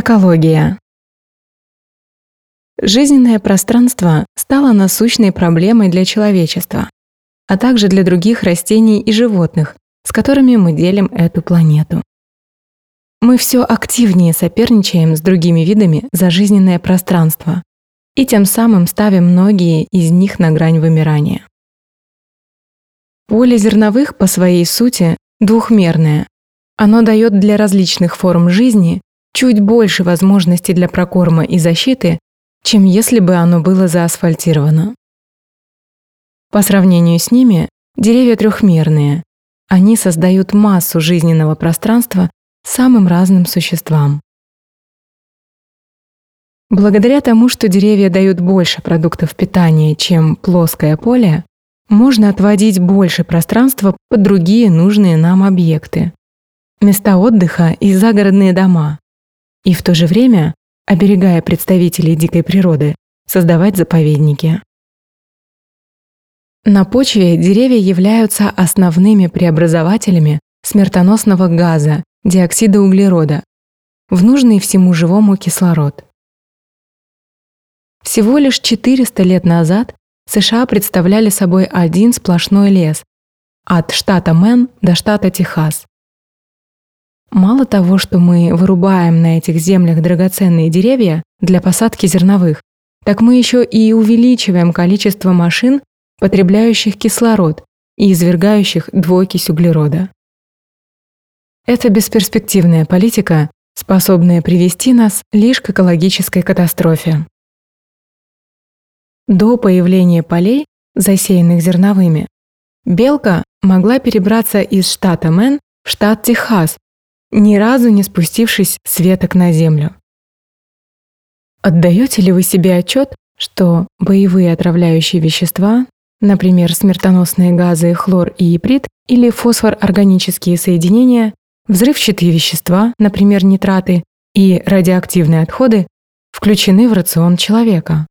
Экология. Жизненное пространство стало насущной проблемой для человечества, а также для других растений и животных, с которыми мы делим эту планету. Мы все активнее соперничаем с другими видами за жизненное пространство и тем самым ставим многие из них на грань вымирания. Поле зерновых по своей сути двухмерное. Оно дает для различных форм жизни чуть больше возможностей для прокорма и защиты, чем если бы оно было заасфальтировано. По сравнению с ними, деревья трехмерные. Они создают массу жизненного пространства самым разным существам. Благодаря тому, что деревья дают больше продуктов питания, чем плоское поле, можно отводить больше пространства под другие нужные нам объекты. Места отдыха и загородные дома, и в то же время, оберегая представителей дикой природы, создавать заповедники. На почве деревья являются основными преобразователями смертоносного газа, диоксида углерода, в нужный всему живому кислород. Всего лишь 400 лет назад США представляли собой один сплошной лес от штата Мэн до штата Техас. Мало того, что мы вырубаем на этих землях драгоценные деревья для посадки зерновых, так мы еще и увеличиваем количество машин, потребляющих кислород и извергающих двуокись углерода. Это бесперспективная политика, способная привести нас лишь к экологической катастрофе. До появления полей, засеянных зерновыми, белка могла перебраться из штата Мэн в штат Техас ни разу не спустившись с веток на землю. Отдаете ли вы себе отчет, что боевые отравляющие вещества, например, смертоносные газы хлор и иприт или фосфор-органические соединения, взрывчатые вещества, например, нитраты и радиоактивные отходы, включены в рацион человека?